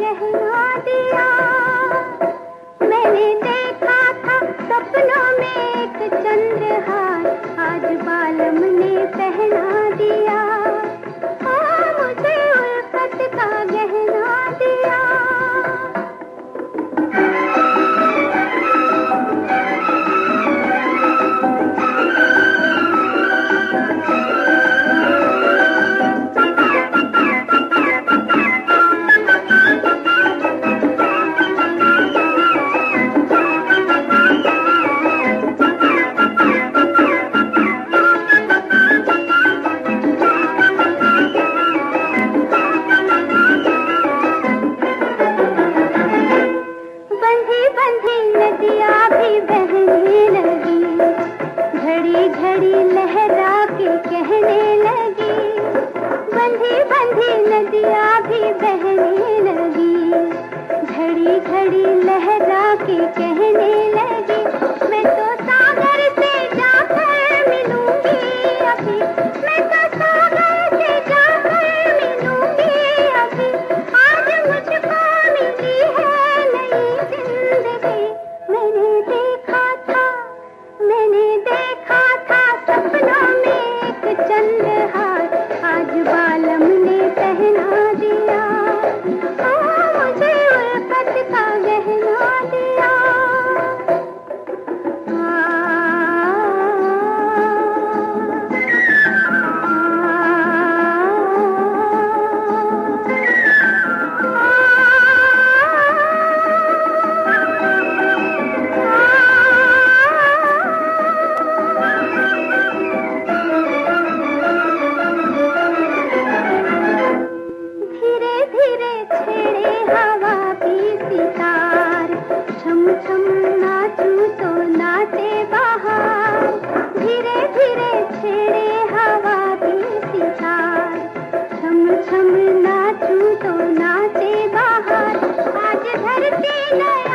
रहना दिया। मैंने देखा था सपनों में एक चंद्रहार। आज बालम ने पहना घड़ी लहरा के कहने लगी मैं तो सागर से जाकर मिलूँगी अभी। मैं तो Thank.